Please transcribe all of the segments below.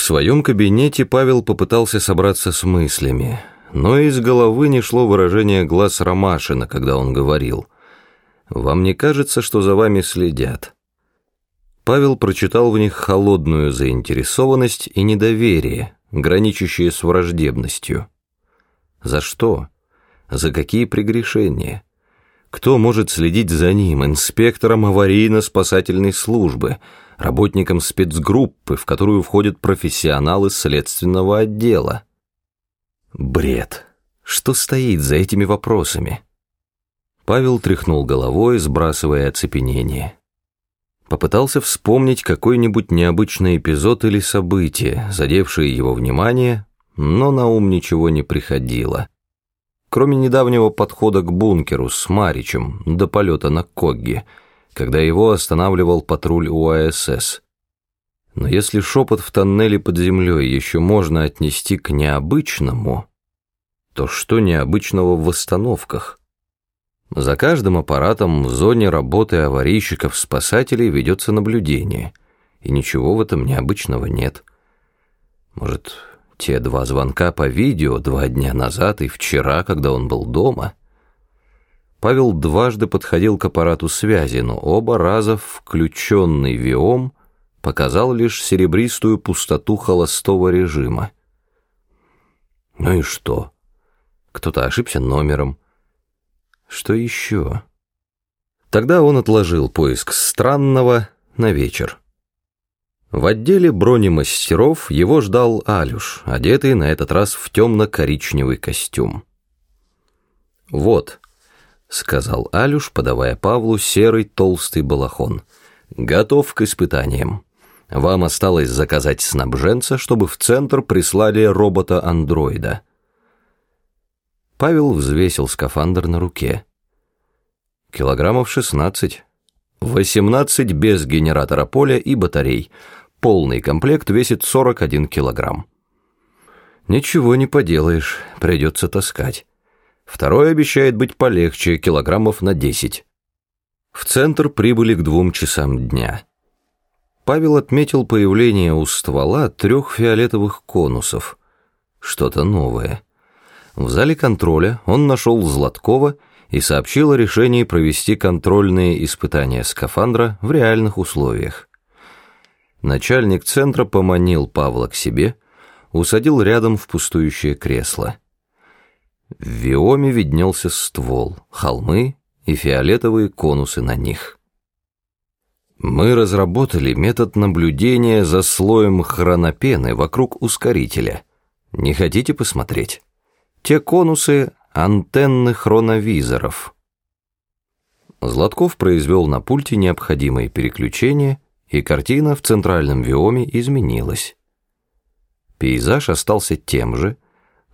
В своем кабинете Павел попытался собраться с мыслями, но из головы не шло выражение глаз Ромашина, когда он говорил «Вам не кажется, что за вами следят?» Павел прочитал в них холодную заинтересованность и недоверие, граничащие с враждебностью. За что? За какие прегрешения? Кто может следить за ним, инспектором аварийно-спасательной службы, работником спецгруппы, в которую входят профессионалы следственного отдела? Бред. Что стоит за этими вопросами? Павел тряхнул головой, сбрасывая оцепенение. Попытался вспомнить какой-нибудь необычный эпизод или событие, задевшее его внимание, но на ум ничего не приходило кроме недавнего подхода к бункеру с Маричем до полета на Когге, когда его останавливал патруль УАСС. Но если шепот в тоннеле под землей еще можно отнести к необычному, то что необычного в восстановках? За каждым аппаратом в зоне работы аварийщиков-спасателей ведется наблюдение, и ничего в этом необычного нет. Может, те два звонка по видео два дня назад и вчера, когда он был дома. Павел дважды подходил к аппарату связи, но оба раза включенный ВИОМ показал лишь серебристую пустоту холостого режима. Ну и что? Кто-то ошибся номером. Что еще? Тогда он отложил поиск странного на вечер. В отделе бронемастеров его ждал Алюш, одетый на этот раз в темно-коричневый костюм. «Вот», — сказал Алюш, подавая Павлу серый толстый балахон, — «готов к испытаниям. Вам осталось заказать снабженца, чтобы в центр прислали робота-андроида». Павел взвесил скафандр на руке. «Килограммов шестнадцать. Восемнадцать без генератора поля и батарей». Полный комплект весит 41 килограмм. Ничего не поделаешь, придется таскать. Второй обещает быть полегче, килограммов на 10. В центр прибыли к двум часам дня. Павел отметил появление у ствола трех фиолетовых конусов. Что-то новое. В зале контроля он нашел Златкова и сообщил о решении провести контрольные испытания скафандра в реальных условиях. Начальник центра поманил Павла к себе, усадил рядом в пустующее кресло. В Виоме виднелся ствол, холмы и фиолетовые конусы на них. Мы разработали метод наблюдения за слоем хронопены вокруг ускорителя. Не хотите посмотреть? Те конусы — антенны хроновизоров. Златков произвел на пульте необходимые переключения — и картина в центральном виоме изменилась. Пейзаж остался тем же,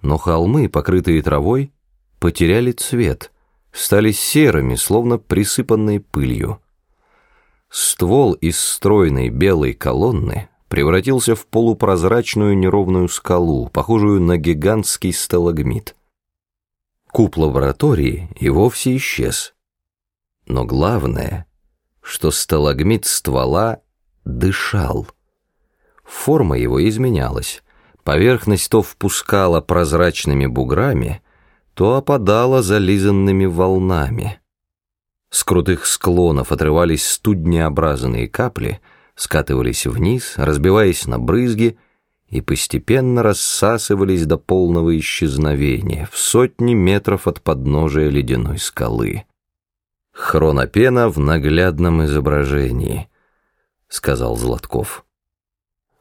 но холмы, покрытые травой, потеряли цвет, стали серыми, словно присыпанные пылью. Ствол из стройной белой колонны превратился в полупрозрачную неровную скалу, похожую на гигантский сталагмит. Куб лаборатории и вовсе исчез. Но главное, что сталагмит ствола дышал. Форма его изменялась. Поверхность то впускала прозрачными буграми, то опадала зализанными волнами. С крутых склонов отрывались студнеобразные капли, скатывались вниз, разбиваясь на брызги и постепенно рассасывались до полного исчезновения в сотни метров от подножия ледяной скалы. Хронопена в наглядном изображении —— сказал Златков.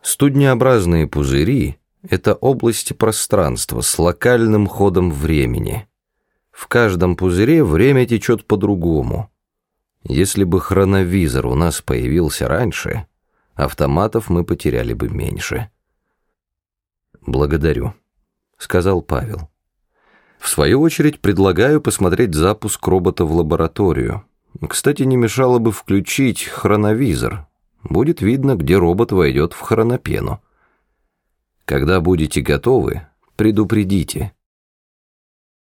Студнеобразные пузыри — это области пространства с локальным ходом времени. В каждом пузыре время течет по-другому. Если бы хроновизор у нас появился раньше, автоматов мы потеряли бы меньше. «Благодарю», — сказал Павел. «В свою очередь предлагаю посмотреть запуск робота в лабораторию. Кстати, не мешало бы включить хроновизор, будет видно, где робот войдет в хронопену. Когда будете готовы, предупредите.